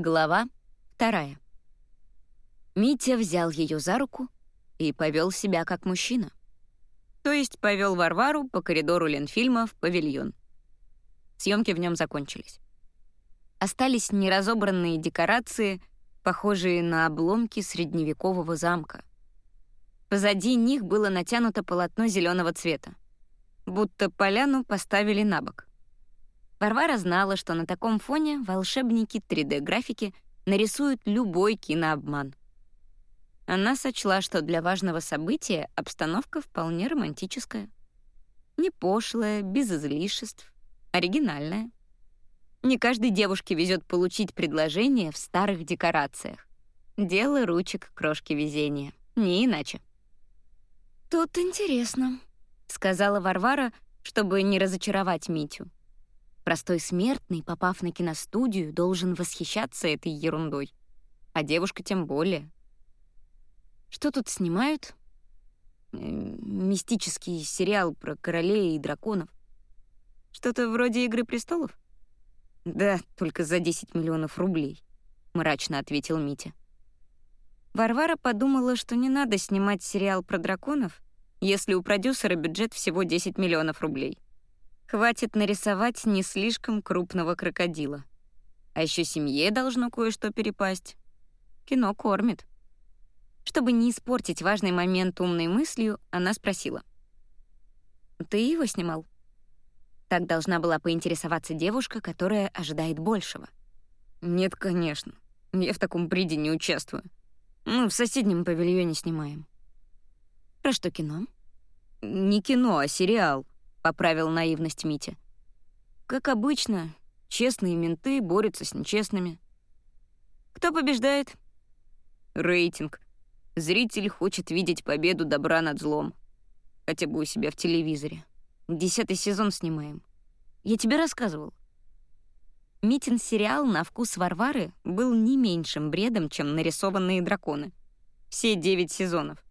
Глава вторая. Митя взял ее за руку и повел себя как мужчина. То есть повел Варвару по коридору Ленфильма в павильон. Съемки в нем закончились. Остались неразобранные декорации, похожие на обломки средневекового замка. Позади них было натянуто полотно зеленого цвета, будто поляну поставили на бок. Варвара знала, что на таком фоне волшебники 3D-графики нарисуют любой кинообман. Она сочла, что для важного события обстановка вполне романтическая. Не пошлая, без излишеств, оригинальная. Не каждой девушке везет получить предложение в старых декорациях. Дело ручек крошки везения, не иначе. «Тут интересно», — сказала Варвара, чтобы не разочаровать Митю. Простой смертный, попав на киностудию, должен восхищаться этой ерундой. А девушка тем более. Что тут снимают? Э, мистический сериал про королей и драконов. Что-то вроде «Игры престолов»? Да, только за 10 миллионов рублей, мрачно ответил Митя. Варвара подумала, что не надо снимать сериал про драконов, если у продюсера бюджет всего 10 миллионов рублей. Хватит нарисовать не слишком крупного крокодила. А еще семье должно кое-что перепасть. Кино кормит. Чтобы не испортить важный момент умной мыслью, она спросила. «Ты его снимал?» Так должна была поинтересоваться девушка, которая ожидает большего. «Нет, конечно. Я в таком бриде не участвую. Мы в соседнем павильоне снимаем». «Про что кино?» «Не кино, а сериал», — поправил наивность Митя. «Как обычно, честные менты борются с нечестными». «Кто побеждает?» «Рейтинг. Зритель хочет видеть победу добра над злом. Хотя бы у себя в телевизоре. Десятый сезон снимаем. Я тебе рассказывал». Митин сериал на вкус Варвары был не меньшим бредом, чем нарисованные драконы. Все девять сезонов.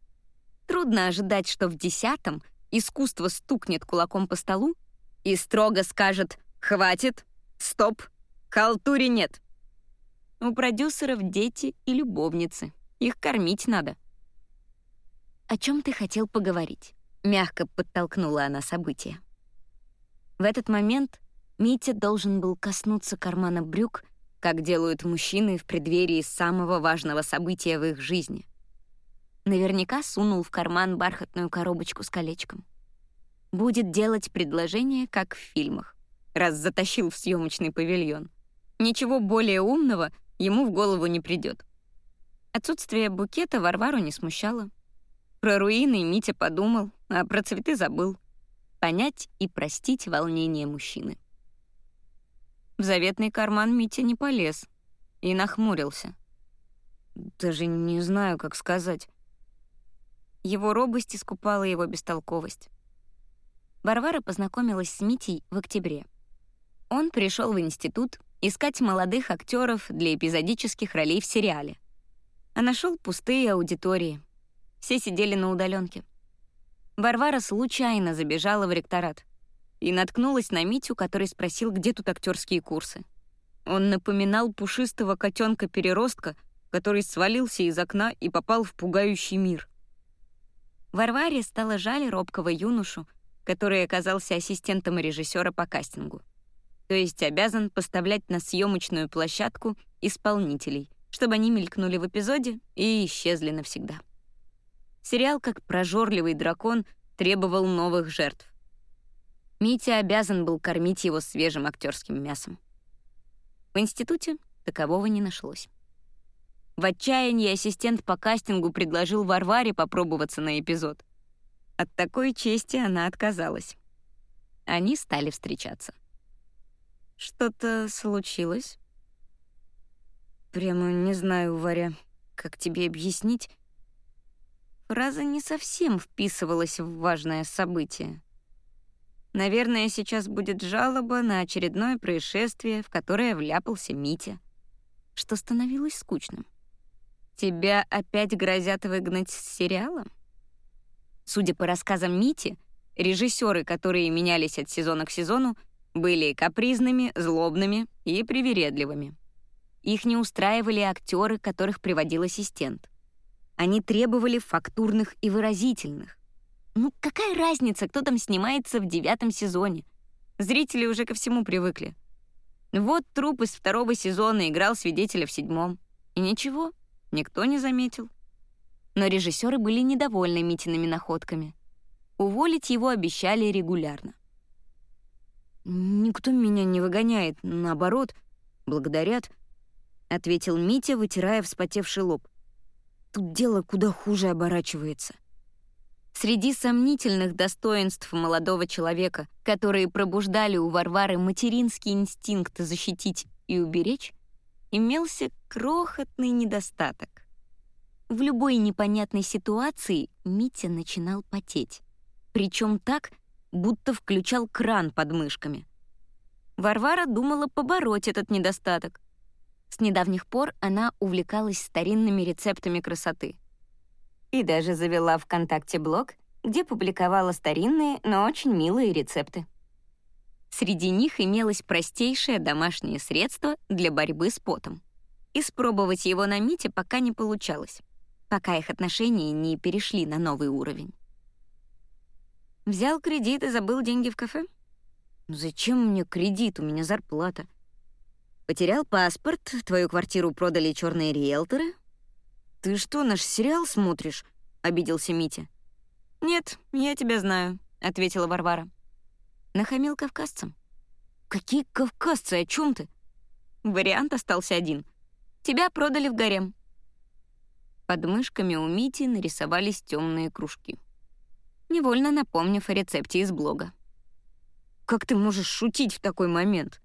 Трудно ожидать, что в десятом — искусство стукнет кулаком по столу и строго скажет «Хватит! Стоп! Халтури нет!» У продюсеров дети и любовницы. Их кормить надо. «О чем ты хотел поговорить?» — мягко подтолкнула она события. В этот момент Митя должен был коснуться кармана брюк, как делают мужчины в преддверии самого важного события в их жизни — Наверняка сунул в карман бархатную коробочку с колечком. Будет делать предложение, как в фильмах, раз затащил в съемочный павильон. Ничего более умного ему в голову не придет. Отсутствие букета Варвару не смущало. Про руины Митя подумал, а про цветы забыл. Понять и простить волнение мужчины. В заветный карман Митя не полез и нахмурился. «Даже не знаю, как сказать. Его робость искупала его бестолковость. Варвара познакомилась с Митей в октябре. Он пришел в институт искать молодых актеров для эпизодических ролей в сериале. А нашел пустые аудитории. Все сидели на удаленке. Варвара случайно забежала в ректорат и наткнулась на Митю, который спросил, где тут актерские курсы. Он напоминал пушистого котенка-переростка, который свалился из окна и попал в пугающий мир — Варваре стало жаль робкого юношу, который оказался ассистентом режиссера по кастингу. То есть обязан поставлять на съемочную площадку исполнителей, чтобы они мелькнули в эпизоде и исчезли навсегда. Сериал, как прожорливый дракон, требовал новых жертв. Митя обязан был кормить его свежим актерским мясом. В институте такового не нашлось. В отчаянии ассистент по кастингу предложил Варваре попробоваться на эпизод. От такой чести она отказалась. Они стали встречаться. «Что-то случилось?» «Прямо не знаю, Варя, как тебе объяснить?» Фраза не совсем вписывалась в важное событие. Наверное, сейчас будет жалоба на очередное происшествие, в которое вляпался Митя, что становилось скучным. Тебя опять грозят выгнать с сериала? Судя по рассказам Мити, режиссеры, которые менялись от сезона к сезону, были капризными, злобными и привередливыми. их не устраивали актеры, которых приводил ассистент. Они требовали фактурных и выразительных. Ну какая разница, кто там снимается в девятом сезоне? Зрители уже ко всему привыкли. Вот труп из второго сезона играл свидетеля в седьмом. И ничего, никто не заметил. Но режиссеры были недовольны Митиными находками. Уволить его обещали регулярно. «Никто меня не выгоняет, наоборот, благодарят», — ответил Митя, вытирая вспотевший лоб. «Тут дело куда хуже оборачивается». Среди сомнительных достоинств молодого человека, которые пробуждали у Варвары материнский инстинкт защитить и уберечь, имелся крохотный недостаток. В любой непонятной ситуации Митя начинал потеть. Причем так, будто включал кран под мышками. Варвара думала побороть этот недостаток. С недавних пор она увлекалась старинными рецептами красоты — и даже завела ВКонтакте блог, где публиковала старинные, но очень милые рецепты. Среди них имелось простейшее домашнее средство для борьбы с потом. Испробовать его на Мите пока не получалось, пока их отношения не перешли на новый уровень. Взял кредит и забыл деньги в кафе? Зачем мне кредит, у меня зарплата. Потерял паспорт, твою квартиру продали черные риэлторы, «Ты что, наш сериал смотришь?» — обиделся Митя. «Нет, я тебя знаю», — ответила Варвара. Нахамил кавказцам. «Какие кавказцы? О чем ты?» Вариант остался один. Тебя продали в гарем. Под мышками у Мити нарисовались темные кружки. Невольно напомнив о рецепте из блога. «Как ты можешь шутить в такой момент?»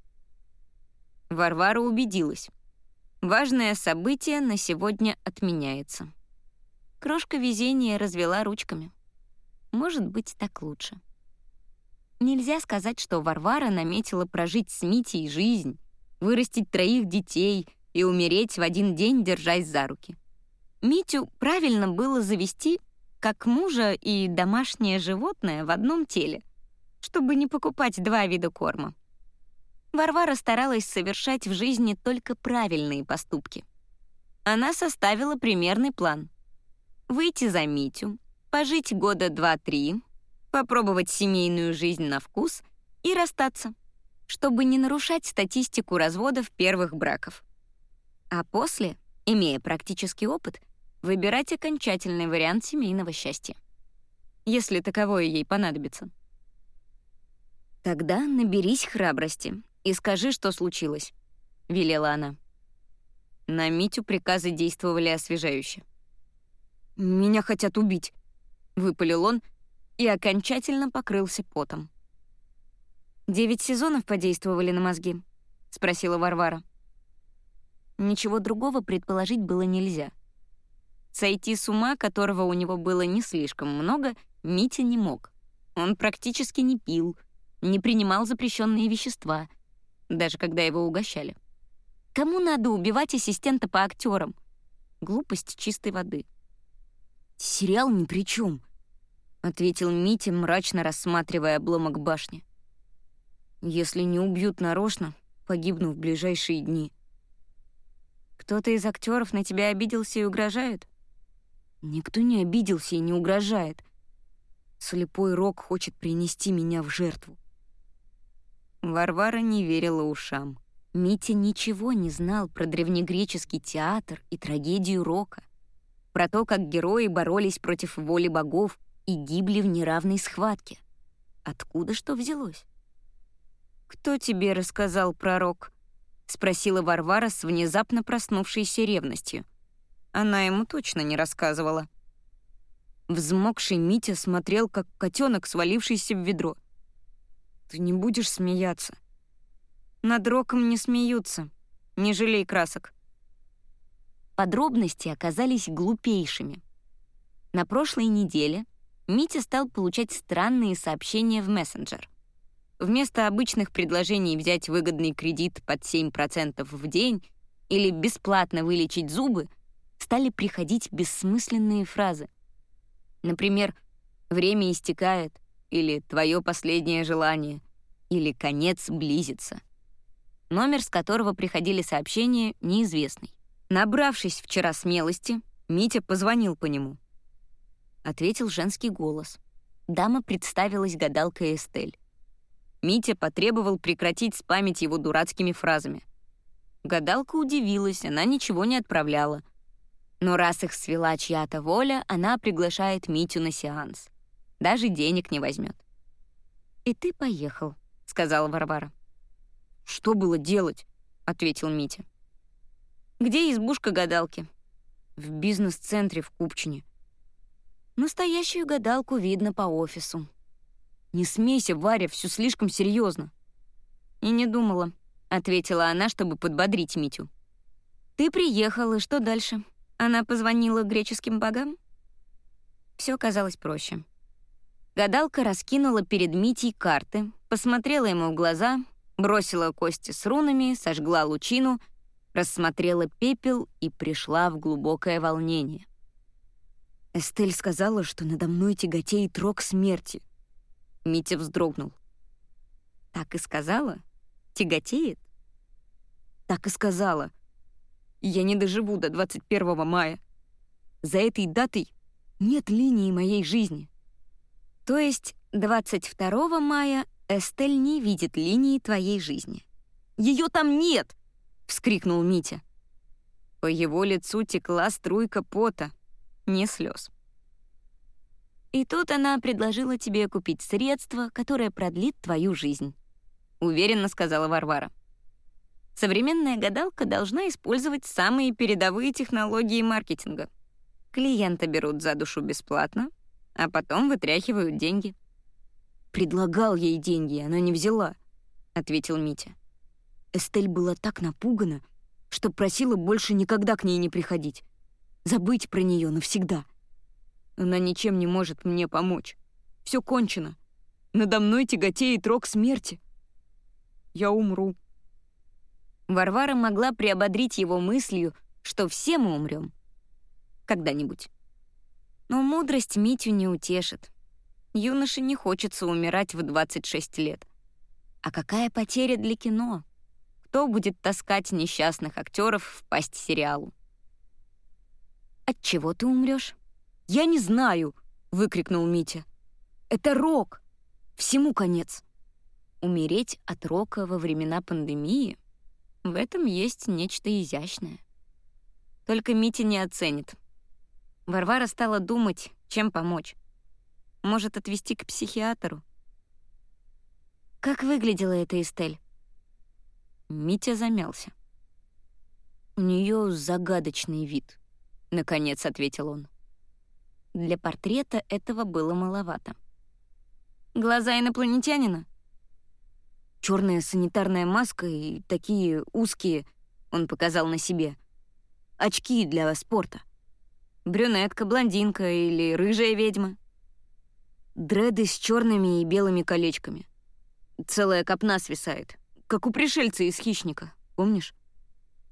Варвара убедилась. Важное событие на сегодня отменяется. Крошка везения развела ручками. Может быть, так лучше. Нельзя сказать, что Варвара наметила прожить с Митей жизнь, вырастить троих детей и умереть в один день, держась за руки. Митю правильно было завести как мужа и домашнее животное в одном теле, чтобы не покупать два вида корма. Варвара старалась совершать в жизни только правильные поступки. Она составила примерный план. Выйти за Митю, пожить года два-три, попробовать семейную жизнь на вкус и расстаться, чтобы не нарушать статистику разводов первых браков. А после, имея практический опыт, выбирать окончательный вариант семейного счастья. Если таковое ей понадобится. Тогда наберись храбрости и скажи, что случилось», — велела она. На Митю приказы действовали освежающе. «Меня хотят убить», — выпалил он и окончательно покрылся потом. «Девять сезонов подействовали на мозги?» — спросила Варвара. Ничего другого предположить было нельзя. Сойти с ума, которого у него было не слишком много, Митя не мог. Он практически не пил, не принимал запрещенные вещества — даже когда его угощали. Кому надо убивать ассистента по актерам? Глупость чистой воды. «Сериал ни при чем, ответил Митя, мрачно рассматривая обломок башни. «Если не убьют нарочно, погибну в ближайшие дни». «Кто-то из актеров на тебя обиделся и угрожает?» «Никто не обиделся и не угрожает. Слепой Рок хочет принести меня в жертву. Варвара не верила ушам. Митя ничего не знал про древнегреческий театр и трагедию рока, про то, как герои боролись против воли богов и гибли в неравной схватке. Откуда что взялось? «Кто тебе рассказал про рок?» — спросила Варвара с внезапно проснувшейся ревностью. Она ему точно не рассказывала. Взмокший Митя смотрел, как котенок, свалившийся в ведро. Ты не будешь смеяться? Над роком не смеются. Не жалей красок. Подробности оказались глупейшими. На прошлой неделе Митя стал получать странные сообщения в мессенджер. Вместо обычных предложений взять выгодный кредит под 7% в день или бесплатно вылечить зубы, стали приходить бессмысленные фразы. Например, «время истекает», или «твое последнее желание», или «конец близится». номер с которого приходили сообщения, неизвестный. Набравшись вчера смелости, Митя позвонил по нему. Ответил женский голос. Дама представилась гадалкой Эстель. Митя потребовал прекратить спамить его дурацкими фразами. Гадалка удивилась, она ничего не отправляла. Но раз их свела чья-то воля, она приглашает Митю на сеанс. Даже денег не возьмет. «И ты поехал», — сказала Варвара. «Что было делать?» — ответил Митя. «Где избушка гадалки?» «В бизнес-центре в Купчине». «Настоящую гадалку видно по офису». «Не смейся, Варя, все слишком серьезно. «И не думала», ответила она, чтобы подбодрить Митю. Ты приехал, и что дальше? Она позвонила греческим богам? Все казалось проще. Гадалка раскинула перед Митей карты, посмотрела ему в глаза, бросила кости с рунами, сожгла лучину, рассмотрела пепел и пришла в глубокое волнение. Эстель сказала, что надо мной тяготеет рок смерти. Митя вздрогнул. Так и сказала? Тяготеет? Так и сказала. Я не доживу до 21 мая. За этой датой нет линии моей жизни. То есть 22 мая Эстель не видит линии твоей жизни. Ее там нет! вскрикнул Митя. По его лицу текла струйка пота, не слез. И тут она предложила тебе купить средство, которое продлит твою жизнь уверенно сказала Варвара. Современная гадалка должна использовать самые передовые технологии маркетинга. Клиента берут за душу бесплатно, а потом вытряхивают деньги. «Предлагал ей деньги, она не взяла», — ответил Митя. Эстель была так напугана, что просила больше никогда к ней не приходить. Забыть про нее навсегда. Она ничем не может мне помочь. Все кончено. Надо мной тяготеет рок смерти я умру». Варвара могла приободрить его мыслью, что все мы умрем. Когда-нибудь. Но мудрость Митю не утешит. Юноше не хочется умирать в 26 лет. А какая потеря для кино? Кто будет таскать несчастных актеров в пасть сериалу? От чего ты умрешь? Я не знаю, выкрикнул Митя. Это рок. Всему конец. Умереть от рока во времена пандемии — в этом есть нечто изящное. Только Митя не оценит. Варвара стала думать, чем помочь. Может, отвезти к психиатру? Как выглядела эта Эстель? Митя замялся. «У нее загадочный вид», — наконец ответил он. Для портрета этого было маловато. «Глаза инопланетянина?» черная санитарная маска и такие узкие, он показал на себе, очки для спорта. Брюнетка, блондинка или рыжая ведьма. Дреды с черными и белыми колечками. Целая копна свисает, как у пришельца из «Хищника», помнишь?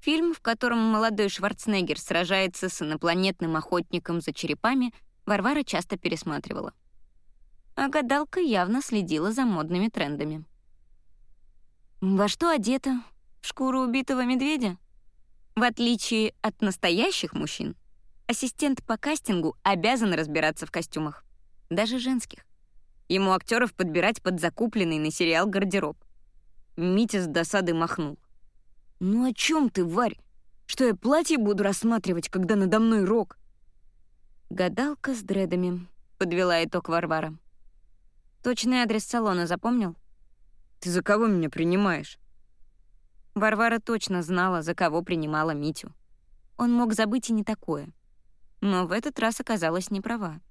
Фильм, в котором молодой Шварценеггер сражается с инопланетным охотником за черепами, Варвара часто пересматривала. А гадалка явно следила за модными трендами. Во что одета? В шкуру убитого медведя? В отличие от настоящих мужчин, ассистент по кастингу обязан разбираться в костюмах, даже женских. Ему актеров подбирать под закупленный на сериал гардероб. Митя с досады махнул. «Ну о чем ты, Варь? Что я платье буду рассматривать, когда надо мной рок?» «Гадалка с дредами», — подвела итог Варвара. «Точный адрес салона запомнил?» Ты за кого меня принимаешь?» Варвара точно знала, за кого принимала Митю. Он мог забыть и не такое. Но в этот раз оказалась не права.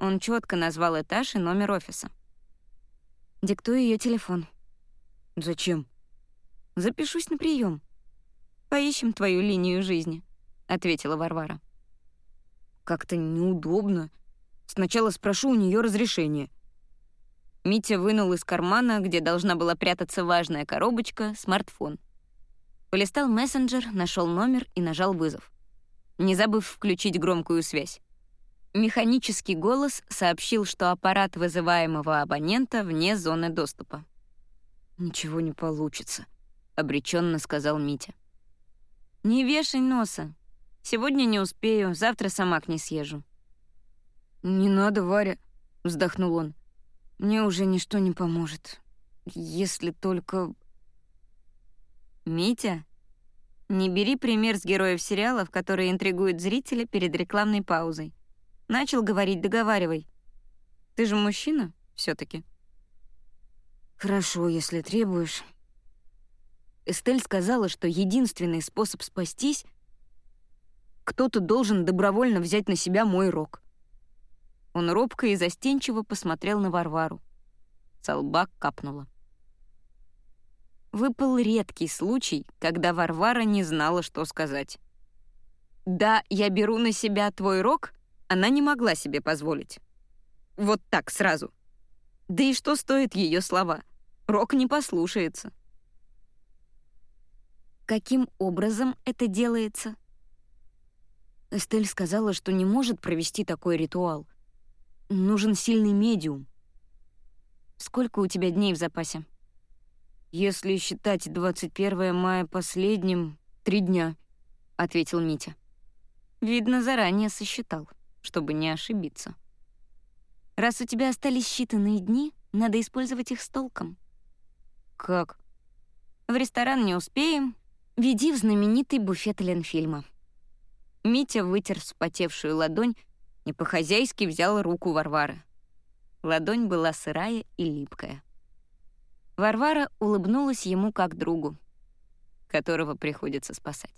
Он четко назвал этаж и номер офиса. «Диктую ее телефон». «Зачем?» «Запишусь на прием. Поищем твою линию жизни», — ответила Варвара. «Как-то неудобно. Сначала спрошу у нее разрешение». Митя вынул из кармана, где должна была прятаться важная коробочка, смартфон. Полистал мессенджер, нашел номер и нажал вызов, не забыв включить громкую связь. Механический голос сообщил, что аппарат вызываемого абонента вне зоны доступа. «Ничего не получится», — обреченно сказал Митя. «Не вешай носа. Сегодня не успею, завтра сама к ней съезжу». «Не надо, Варя», — вздохнул он. «Мне уже ничто не поможет. Если только...» «Митя, не бери пример с героев сериалов, которые интригуют зрителя перед рекламной паузой. Начал говорить, договаривай. Ты же мужчина все таки «Хорошо, если требуешь». Эстель сказала, что единственный способ спастись — кто-то должен добровольно взять на себя мой рог. Он робко и застенчиво посмотрел на Варвару. Солбак капнула. Выпал редкий случай, когда Варвара не знала, что сказать. «Да, я беру на себя твой рог», она не могла себе позволить. Вот так сразу. Да и что стоит ее слова? Рок не послушается. Каким образом это делается? Эстель сказала, что не может провести такой ритуал. Нужен сильный медиум. Сколько у тебя дней в запасе? Если считать 21 мая последним, три дня, — ответил Митя. Видно, заранее сосчитал, чтобы не ошибиться. Раз у тебя остались считанные дни, надо использовать их с толком. Как? В ресторан не успеем. Веди в знаменитый буфет Ленфильма. Митя вытер вспотевшую ладонь и по-хозяйски взял руку Варвары. Ладонь была сырая и липкая. Варвара улыбнулась ему как другу, которого приходится спасать.